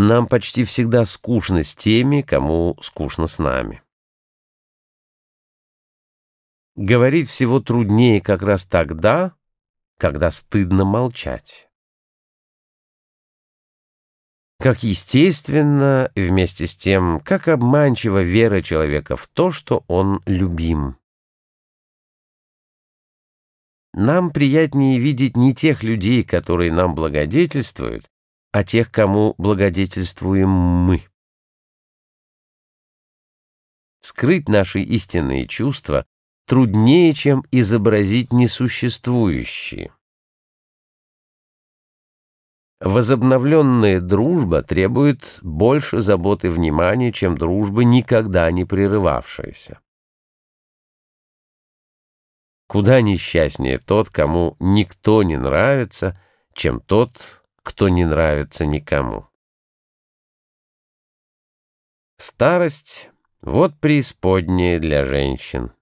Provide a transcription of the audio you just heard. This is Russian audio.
Нам почти всегда скучно с теми, кому скучно с нами. Говорить всего труднее как раз тогда, когда стыдно молчать. Как естественно, вместе с тем, как обманчива вера человека в то, что он любим. Нам приятнее видеть не тех людей, которые нам благодетельствуют, а тех, кому благодетельствуем мы. Скрыть наши истинные чувства труднее, чем изобразить несуществующие. Возобновленная дружба требует больше заботы и внимания, чем дружба, никогда не прерывавшаяся. Куда несчастнее тот, кому никто не нравится, чем тот, кто не нравится никому. Старость — вот преисподняя для женщин.